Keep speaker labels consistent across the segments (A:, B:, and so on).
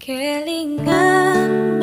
A: Kelingan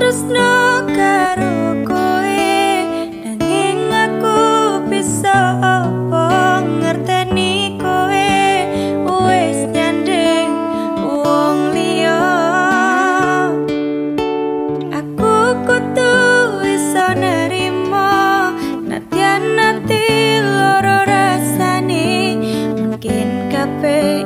A: tresno karo kowe. Nanging aku bisa apa ngerteni kowe? Wis nyandeng wong liya. Aku kudu iso nerimo nadyan ati loro rasane. Mungkin kabeh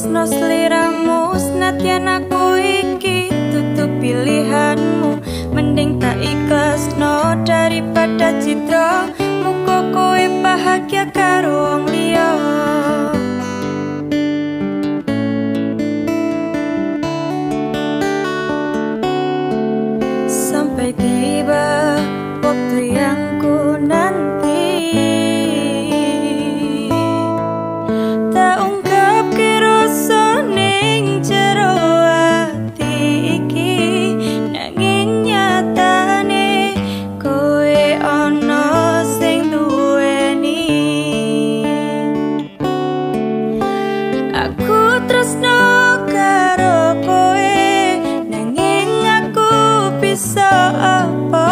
A: tresno sliramu Senadyan aku iki tutup pilihanmu. Mending tak ikhlasno daripada citra Muka kowe bahagia karo wong liya. Sampai tiba waktu yang Oh.